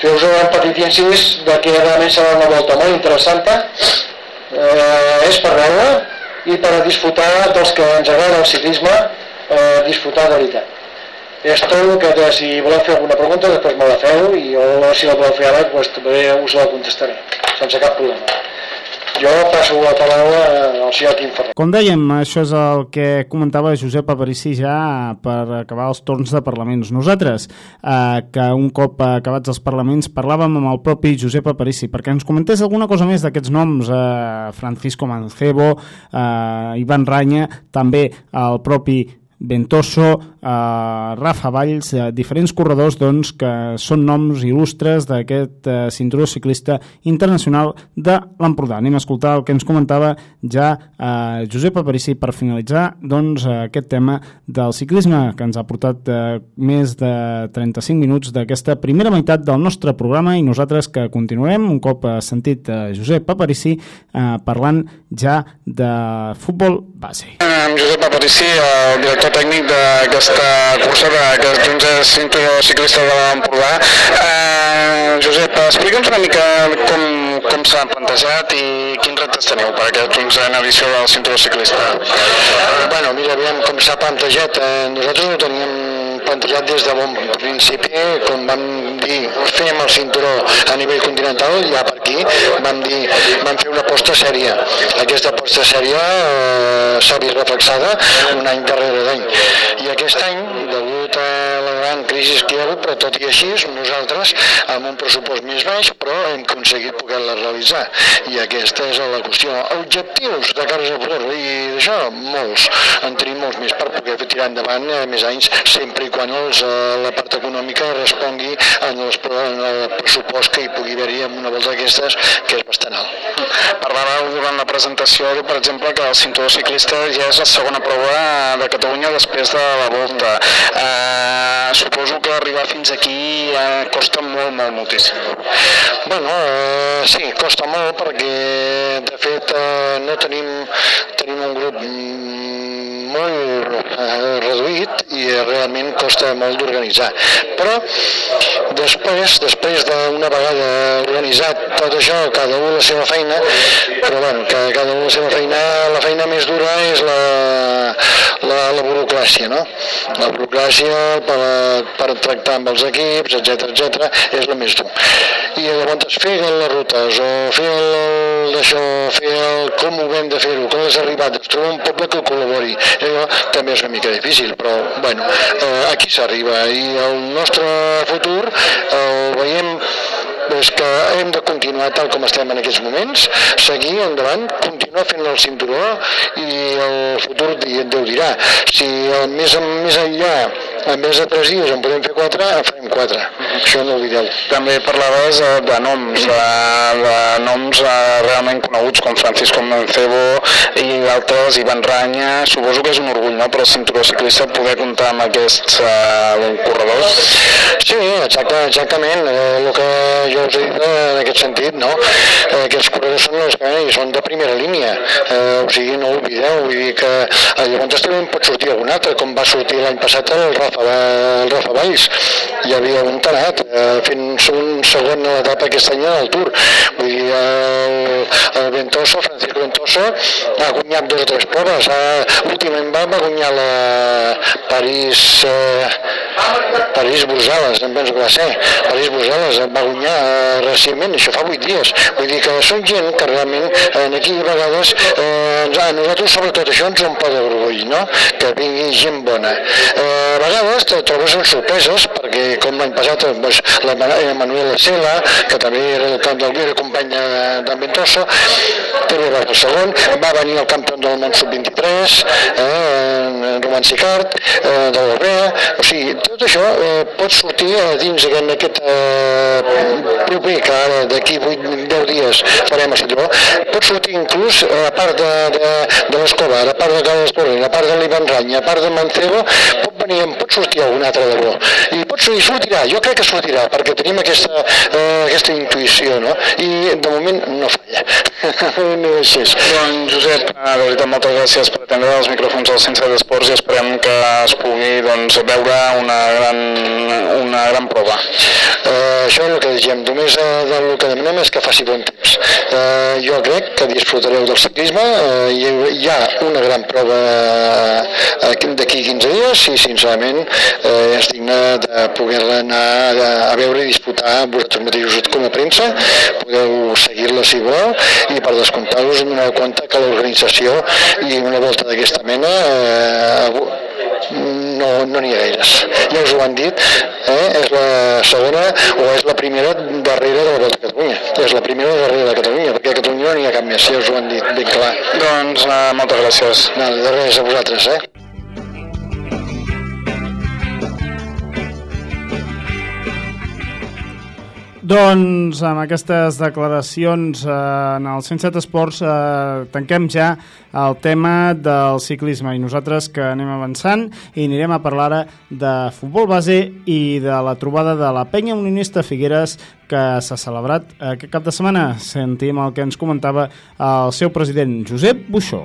feu-vos un petit incís de que realment serà una volta molt interessant, eh, és per veure i per disfrutar dels que ens agrada el ciclisme, eh, disfrutar de veritat. És tot que de, si voleu fer alguna pregunta després me la feu i jo si la voleu fer ara doncs, també us la contestaré sense cap problema. Jo passo la paraula al senyor Quim Ferrer. Com dèiem, això és el que comentava Josep Aparici ja per acabar els torns de parlaments. Nosaltres, eh, que un cop acabats els parlaments, parlàvem amb el propi Josep Aparici perquè ens comentés alguna cosa més d'aquests noms, eh, Francisco Mancebo, eh, Ivan Ranya, també el propi Ventoso, eh, Rafa Valls, eh, diferents corredors doncs, que són noms il·lustres d'aquest eh, cinturó ciclista internacional de l'Empordà. Anem a escoltar el que ens comentava ja eh, Josep Aparici per finalitzar doncs, aquest tema del ciclisme que ens ha portat eh, més de 35 minuts d'aquesta primera meitat del nostre programa i nosaltres que continuarem un cop sentit eh, Josep Aparici eh, parlant ja de futbol base. Amb Josep Aparici, el director tècnic d'aquesta cursa d'aquest 11 cinturó ciclista de l'Empordà. Eh, Josep, explica'ns una mica com, com s'ha plantejat i quins reptes teniu per aquest 11 edició del cinturó ciclista. Bueno, mira, aviam com s'ha plantejat. Eh, nosaltres ho teníem plantejat des de bon principi, com vam dir, fem el cinturó a nivell continental, ja per aquí, vam dir, vam fer una aposta sèria. Aquesta aposta sèria eh, s'ha vist reflexada un any darrere d'any. I aquest any, degut a la gran crisi que hi ha hagut, però tot i així, nosaltres, amb un pressupost més baix, però hem aconseguit poder-la realitzar. I aquesta és la qüestió. Objectius de cares a futur, i d'això, molts. En tenim molts més per poder tirar endavant eh, més anys, sempre i quan els, eh, la part econòmica respongui en, els, en el pressupost que hi pugui haver-hi en una volta d'aquestes, que és bastant alt. Parlàveu durant la presentació, per exemple, que el cinturó ciclista ja és la segona prova de Catalunya després de la volta. Eh, suposo que arribar fins aquí eh, costa molt, molt, moltíssim. Bueno, eh, sí, costa molt perquè, de fet, eh, no tenim, tenim un grup molt eh, reduït i realment costa molt d'organitzar. Però després, després d'una vegada organitzat tot això, cada un la seva feina, però bueno, que cada un la seva feina, la feina més dura és la, la la, la burocràcia, no? La burocràcia per, per tractar amb els equips, etc etc és el més dur. I llavors fer les rutes o fer el, això, el, com ho hem de fer-ho, com les arribades, trobar un poble que col·labori, allò també és una mica difícil, però bueno, eh, aquí s'arriba i el nostre futur el veiem és que hem de continuar tal com estem en aquests moments, seguir endavant, continuar fent el cinturó i el futur Déu dirà. Si el més, més enllà, en més de tres dies en podem fer quatre, en farem quatre. Això no oblideu. També parlaves eh, de noms, de, de noms eh, realment coneguts com Francisco Mancebo i d'altres, Ivan Ranya, suposo que és un orgull no? per al cinturó ciclista poder comptar amb aquests eh, corredors. Sí, exacte, exactament, eh, el que jo us he dit eh, en aquest sentit, no? Eh, aquests corredors són els que eh, són de primera línia, eh, o sigui, no ho oblideu, vull dir que eh, llavors també en pot sortir algun altre, com va sortir l'any passat el Rafa, el Rafa Valls, hi havia un tarat eh, fent un segon a l'etapa aquest any al Tour, vull dir, el, el Ventoso, Francisco Ventoso, ha guanyat dos o tres proves, últimament va, va guanyar la París, eh, París-Brussel·les, em penso que va ser, París-Brussel·les va guanyar eh, recentment, això fa 8 dies. Vull dir que són gent que realment eh, aquí a vegades eh, a nosaltres sobretot això ens omple d'orgull, no? Que vingui gent bona. Eh, a vegades te trobes en sorpreses perquè com l'any passat doncs, la Manuela Sela, que també era el camp del era company d'en Ventoso, també va ser segon, va venir el campió del món sub-23, eh, Roman Sicart, eh, de l'Orbea, o sigui, tot això eh, pot sortir a dins d'aquest eh, proper, que ara d'aquí 8-10 dies farem a Citró, pot sortir inclús eh, a part de, de, de l'Escobar, a part de Carles Torrent, a part de l'Ivan Ranya, a part de Mancebo, pot venir, pot sortir algun altre de bo. I pot sortir, sortirà, jo crec que sortirà, perquè tenim aquesta, eh, aquesta intuïció, no? I de moment no falla. no és així. Doncs Josep, de veritat, moltes gràcies per atendre els micròfons del Centre d'Esports i esperem que es pugui doncs, veure una gran, una gran prova. Eh, això és el que diem, només eh, el que demanem és que faci bon temps. Eh, jo crec que disfrutareu del ciclisme, eh, hi, hi ha una gran prova eh, d'aquí 15 dies i sincerament eh, és digne de poder-la anar a, a veure i disputar vosaltres mateixos com a premsa, podeu seguir-la si voleu i per descomptar us doneu compte que l'organització i una volta d'aquesta mena eh, no no n'hi ha gaires. Ja us ho han dit, eh? és la segona o és la primera darrere de la Volta a Catalunya. És la primera darrere de Catalunya, perquè a Catalunya no n'hi ha cap més, ja us ho han dit ben clar. Doncs uh, moltes gràcies. No, de res a vosaltres, eh? Doncs amb aquestes declaracions eh, en el 107 Esports eh, tanquem ja el tema del ciclisme i nosaltres que anem avançant i anirem a parlar ara de futbol base i de la trobada de la penya unionista Figueres que s'ha celebrat aquest cap de setmana. Sentim el que ens comentava el seu president Josep Buixó.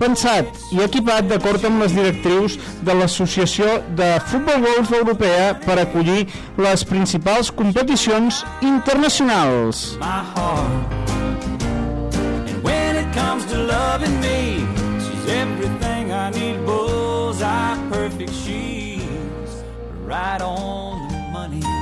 pensat i equipat d'acord amb les directrius de l'Associació de Futbol Golf Europea per acollir les principals competicions internacionals. right on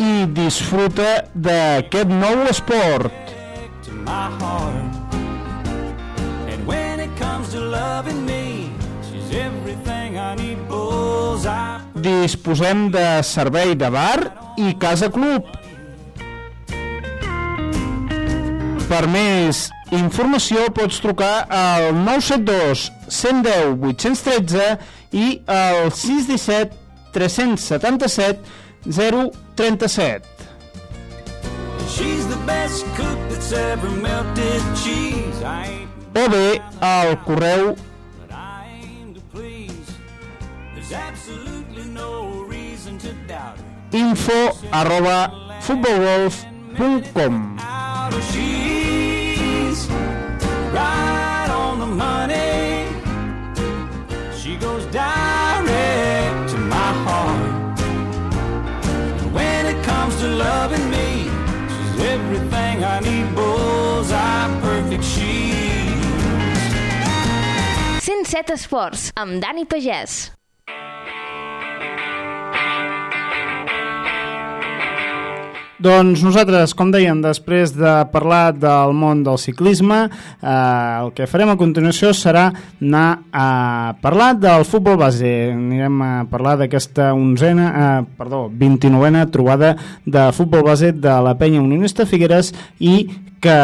i disfruta d'aquest nou esport. And when it comes to loving me, she's everything I need. Bullseye. Disposem de servei de bar i casa club. Per més informació pots trucar al 972 110 813 i al 617 377 037. She's the best cook that's ever melted cheese. I ain't O bé al correu. info arroba futbolgolf.com need. Bullseye, perfect she. 107 Esports, amb Dani Pagès. Doncs nosaltres, com dèiem, després de parlar del món del ciclisme, eh, el que farem a continuació serà anar a parlar del futbol base. Anirem a parlar d'aquesta onzena, eh, perdó, 29a trobada de futbol base de la penya unionista Figueres i que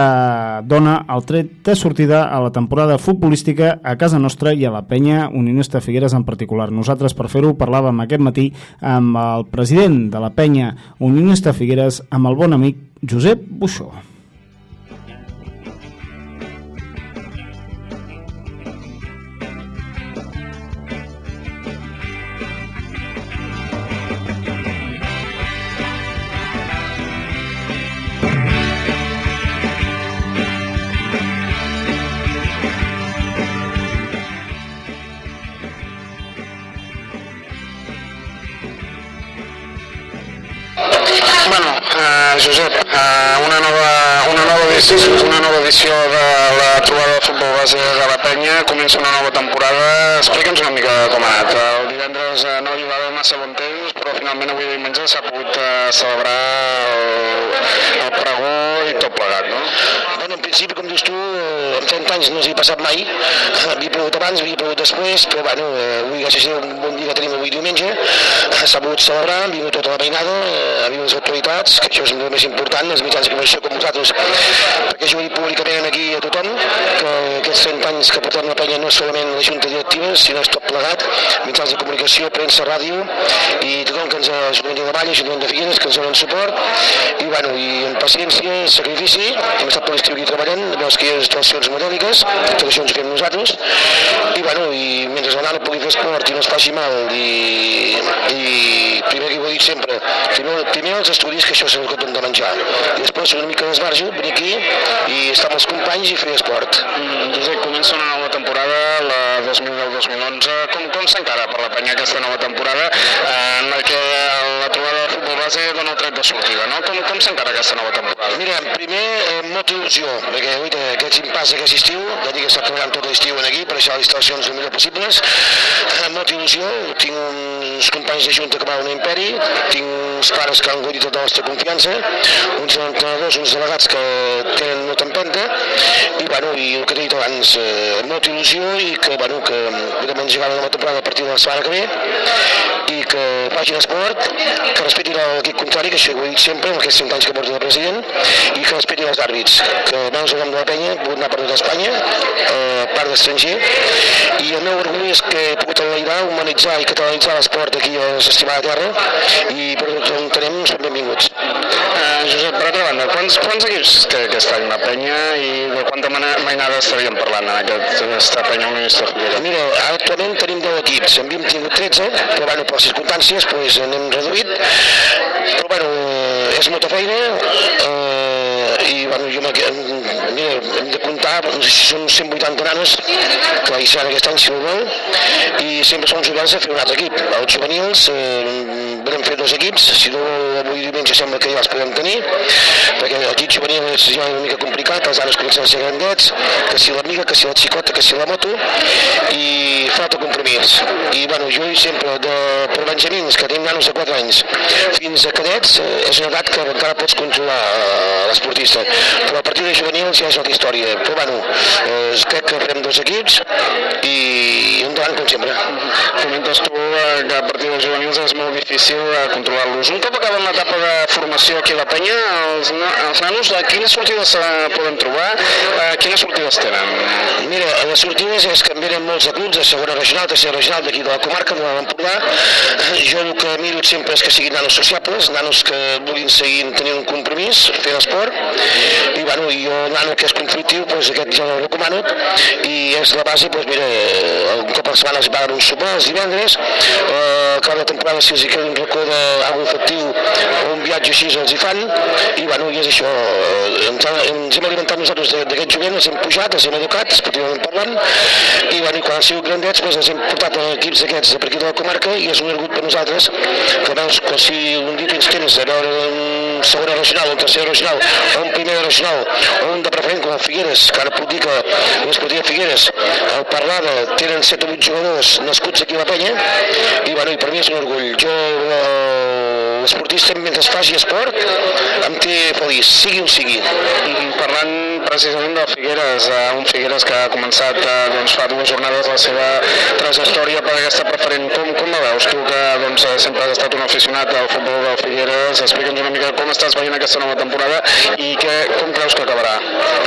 dona el tret de sortida a la temporada futbolística a casa nostra i a la penya unionista Figueres en particular. Nosaltres per fer-ho parlàvem aquest matí amb el president de la penya unionista Figueres, amb el bon amic Josep Buixó. De futbol base de la penya, comença una nova temporada, explica'ns una mica com ha anat. El divendres eh, no hi va haver massa bon temps, però finalment avui diumenge s'ha pogut eh, celebrar el, el pregó i tot plegat, no? Bueno, en principi, com dius tu, eh, amb 30 anys no s'hi ha passat mai. Havia plogut abans, havia plogut després, però bueno, eh, avui, gràcies a un bon dia que tenim avui diumenge, eh, s'ha pogut celebrar, han vingut tota la veïnada, eh, han vingut les autoritats, que això és el més important, els mitjans de comunicació com vosaltres, perquè jo he dit públicament aquí a tothom que aquests 30 anys que portem la penya no solament la junta directiva, sinó és tot plegat, mitjans de comunicació, premsa, ràdio, i tothom que ens Ajuntament de Vall, Ajuntament de Figueres, que ens donen suport, i bueno, i amb paciència, sacrifici, hem estat per l'estiu aquí treballant, veus que hi ha instal·lacions tot això ens ho fem nosaltres, i bueno, i mentre la nana pugui fer esport i no es faci mal, i, i primer que ho he dit sempre, primer, primer els estudis, que això és el que de menjar, i després una mica d'esbarjo, venir aquí i estar amb els companys i fer esport. Mm, Josep, comença una nova temporada, la 2010-2011. Com, com s'encara per la penya aquesta nova temporada eh, en la que la trobada de futbol base dona el tret de sortida, no? Com, com s'encara aquesta nova temporada? Mira, primer, eh, molta il·lusió, perquè oita, aquest impàs aquest estiu, ja dic que està treballant tot l'estiu aquí, per deixar les instal·lacions el millor possibles, eh, molta il·lusió, tinc uns companys de junta que van a Imperi, tinc uns pares que han guanyat tota la nostra confiança, uns entrenadors, uns delegats que tenen molta empenta, i bueno, i el que t'he dit abans, eh, molta il·lusió i que, bueno, que podem engegar la nova temporada a partir de la setmana que ve, i que facin esport, que respetin l'equip contrari, que això ho he dit sempre, en aquests 5 anys que porto de president, i que respetin els àrbits, que no ens haguem de la penya, he pogut anar per tot Espanya, eh, part d'estranger, i el meu orgull és que he pogut enlairar, humanitzar i catalanitzar l'esport aquí a l'estimada terra, i per tot on tenem són benvinguts. Eh, Josep, per altra banda, quants, quants equips té aquest any la penya i de quanta mainada estaríem parlant en aquest, aquesta penya Figueres? Mira, actualment tenim 10 equips, en havíem tingut 13, però bueno, per circumstàncies pues, n'hem reduït, però bueno, eh, és molta feina, eh, i bueno, jo mira, hem de comptar, no sé si són 180 nanes, que seran aquest any si no vol, i sempre som oberts a fer un altre equip. Els juvenils, eh, vam fer dos equips, si no avui diumenge sembla que ja els podem tenir, perquè l'equip juvenil és ja una mica complicat, els nanos comencen a ser grandets, que si l'amiga, que si la xicota, que si la moto, i falta compromís. I bueno, jo sempre, de, per benjamins, que tenim nanos de 4 anys, fins a cadets, eh, és una edat que encara pots controlar eh, l'esportista, però a partir de juvenils ja és altra història. Però bueno, eh, crec que farem dos equips i endavant com sempre. Comentes tu eh, que a partir dels juvenils és molt difícil controlar-los. Un cop acaben l'etapa de formació aquí a la penya, els, els nanos, eh, quines sortides se poden trobar? Eh, quines sortides tenen? Mira, a les sortides en venen molts de clubs de segona regional, tercera regional d'aquí de la comarca, de l'Empordà. Jo el que miro sempre és que siguin nanos sociables, nanos que vulguin seguir tenint un compromís, fent esport, i bueno, i nano que és conflictiu, doncs aquest ja el recomano, i és la base, doncs mira, un cop a la setmana es paguen un sopar els divendres, eh, cada temporada si els hi queda un racó d'algú efectiu un viatge així els hi fan, i bueno, i és això, eh, ens, ha- ens hem alimentat nosaltres de- d'aquest jovent, els hem pujat, els hem educat, esportivament parlant, i, bueno, i quan han sigut grandets doncs els hem portat a equips d'aquests de per aquí de la comarca i és un orgull per nosaltres que veus que si un dia tens temps de veure un segona regional, un tercera regional o un primera regional o un de preferent com el Figueres, que ara puc dir que l'esportiva Figueres, el Parlada tenen 7 o 8 jugadors nascuts aquí a la penya i, bueno, i per mi és un orgull. Jo eh, l'esportista mentre faci esport em té feliç, sigui on sigui Mm, Parlant precisament del Figueres, eh, un Figueres que ha començat eh, doncs, fa dues jornades la seva trajectòria per aquesta preferent. Com, com la veus tu que doncs, eh, sempre has estat un aficionat al futbol del Figueres? Explica'ns una mica com estàs veient aquesta nova temporada i que, com creus que acabarà?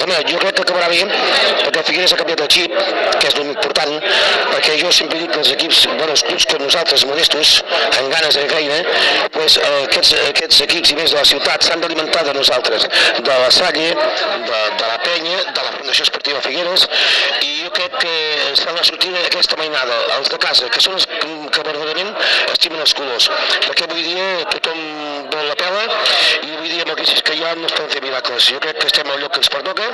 Home, jo crec que acabarà bé, perquè el Figueres ha canviat el xip, que és l'important, perquè jo sempre dit que els equips, bueno, els clubs com nosaltres, modestos, amb ganes de feina, pues, aquests, aquests equips i més de la ciutat s'han d'alimentar de nosaltres, de la Salle, de, de la Penya, de la Fundació Esportiva Figueres, i jo crec que s'ha de sortir d'aquesta mainada, els de casa, que són els que verdaderament estimen els colors, perquè avui dia tothom vol la pela, i avui dia amb que hi ha no es poden fer miracles. Jo crec que estem al lloc que ens pertoca,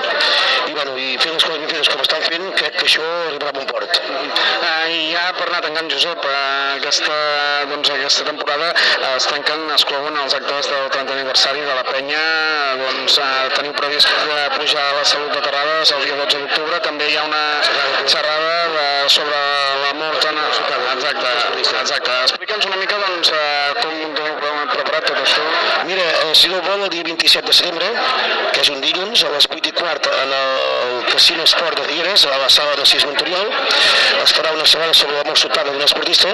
i, bueno, i fent les coses ben fetes com estan fent, crec que això arribarà a bon port. Eh, I ja per anar tancant, Josep, eh, aquesta, doncs, aquesta temporada eh, es tanquen, es clouen els actes del 30 aniversari de la penya, doncs eh, teniu previst eh, pujar a la salut de Terrades el dia 12 d'octubre, també hi ha una xerrada de, sobre la mort en... Exacte, exacte. Explica'ns una mica doncs, eh, com teniu preparat tot això. Mira, eh, si no vol, el dia 27 de setembre, que és un dilluns, a les 8 i quart, en el Casino Esport de Figueres, a la sala de Cis Montoriol, es farà una setmana sobre la mort sobtada d'un esportista.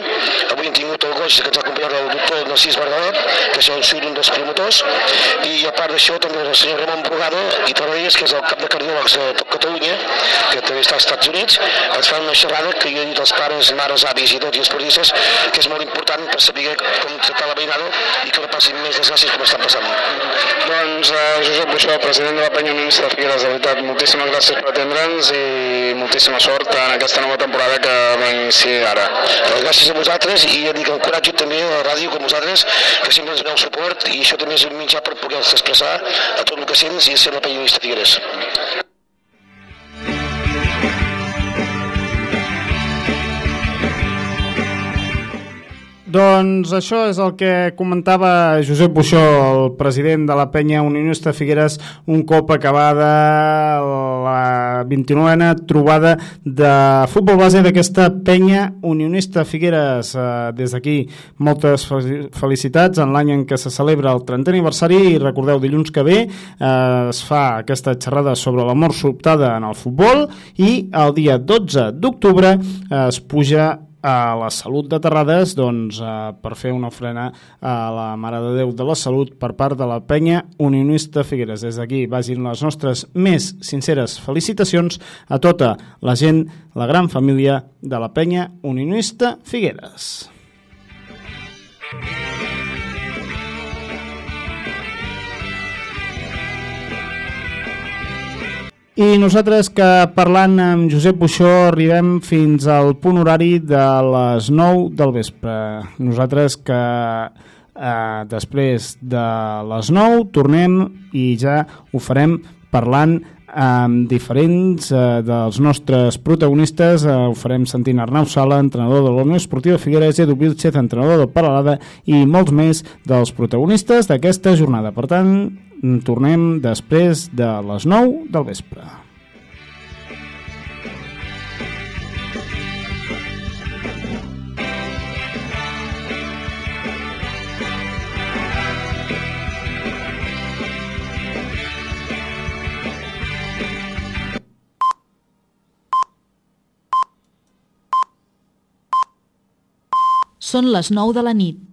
Avui hem tingut el goig que ens ha acompanyat el doctor Narcís Verdalet, que és el un dels promotors, i a part d'això també el senyor Ramon Brugada i Torrelles, que és el cap de cardiòlegs de tot Catalunya, que també està als Estats Units, ens fan una xerrada que jo he dit als pares, mares, avis i tots i esportistes, que és molt important per saber com tractar la veïnada i que no passin més desgràcies com estan passant. Doncs eh, Josep Buixó, president de la Penya Unionista de Figueres, de veritat, moltíssimes gràcies per atendre'ns i moltíssima sort en aquesta nova temporada que va iniciar ara. Doncs gràcies a vosaltres i ja dic encoratjo també a la ràdio com vosaltres que sempre ens doneu suport i això també és un mitjà per poder expressar a tot el que sents i ser la periodista Figueres. Doncs això és el que comentava Josep Buixó, el president de la penya unionista Figueres, un cop acabada la 29a trobada de futbol base d'aquesta penya unionista Figueres. Eh, Des d'aquí moltes fe- felicitats en l'any en què se celebra el 30 aniversari i recordeu, dilluns que ve eh, es fa aquesta xerrada sobre la mort sobtada en el futbol i el dia 12 d'octubre eh, es puja a la Salut de Terrades doncs, eh, per fer una ofrena a la Mare de Déu de la Salut per part de la penya unionista Figueres. Des d'aquí vagin les nostres més sinceres felicitacions a tota la gent, la gran família de la penya unionista Figueres. I nosaltres que parlant amb Josep Buixó arribem fins al punt horari de les 9 del vespre. Nosaltres que eh, després de les 9 tornem i ja ho farem parlant amb diferents eh, dels nostres protagonistes. Eh, ho farem sentint Arnau Sala, entrenador de l'Unió Esportiva Figueres, Edu Vilchez, entrenador del Paralada i molts més dels protagonistes d'aquesta jornada. Per tant, Tornem després de les 9 del vespre. Són les 9 de la nit.